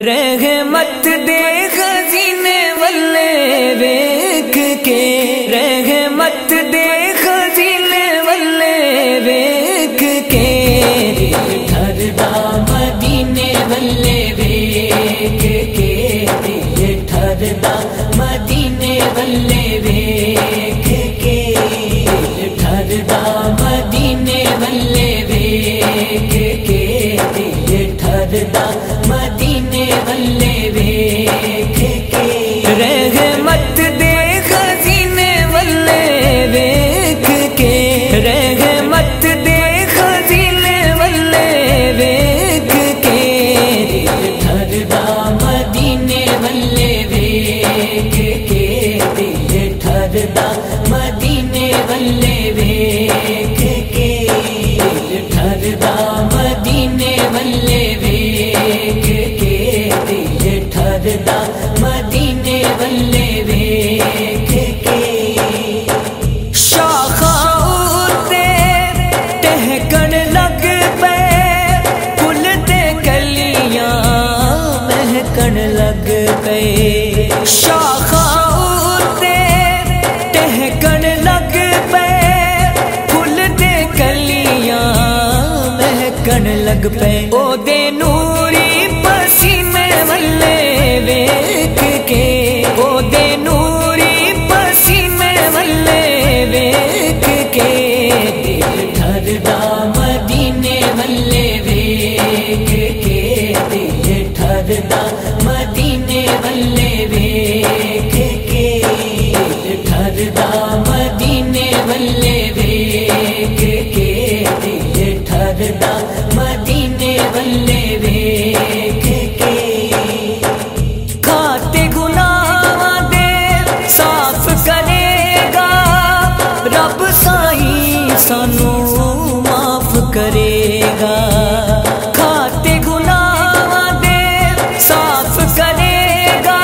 رحمت دے خزینے والے ویک کے۔ رحمت دے خزینے والے ویک کے۔ ٹھردا مدینے والے ویک کے۔ دل ٹھردا مدینے والے ویک کے۔ دل ٹھردا مدینے والے ویک کے۔ دل ٹھردا make pain. Oh, کرے گا۔ کھاتے گناہ دے صاف کرے گا۔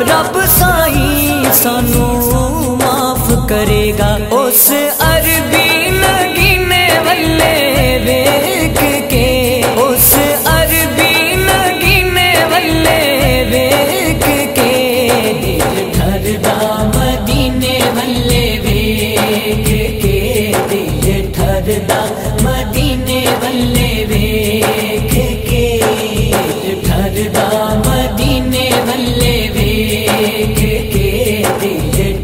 رب سائی سانو معاف کرے ਕਰਦਾ ਮਦੀਨੇ ਵੱਲੇ ਵੇਖ ਕੇ। ਠਰਦਾ ਮਦੀਨੇ ਵੱਲੇ ਵੇਖ ਕੇ।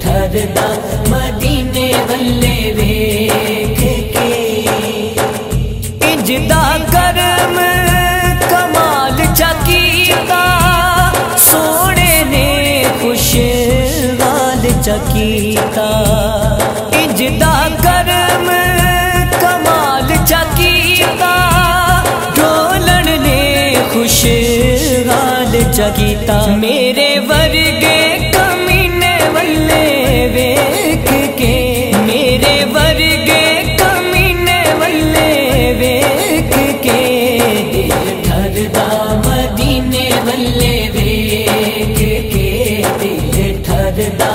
ਠਰਦਾ ਮਦੀਨੇ ਵੱਲੇ ਵੇਖ ਇੰਜਦਾ ਕਰਮ ਕਮਾਲ ਚੱਕੀਦਾ ਸੋਹਣੇ ਨੇ ਖੁਸ਼ ਵਾਲ چکیتا میرے ورگے کمینے والے ویک کے میرے ورگے کمینے والے ویک کے دل ٹھردا مدینے والے ویک کے دل ٹھردا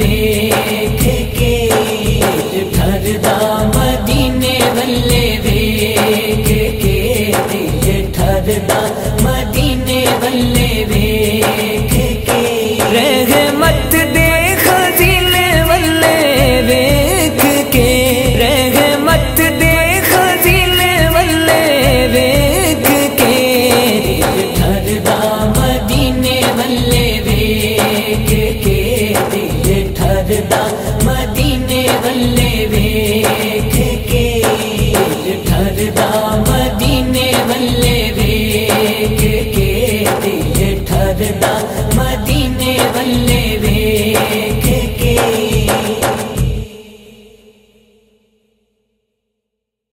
தேவே مديني ملي ريک کي ٺرا مديني ملي ريک کي ٺرا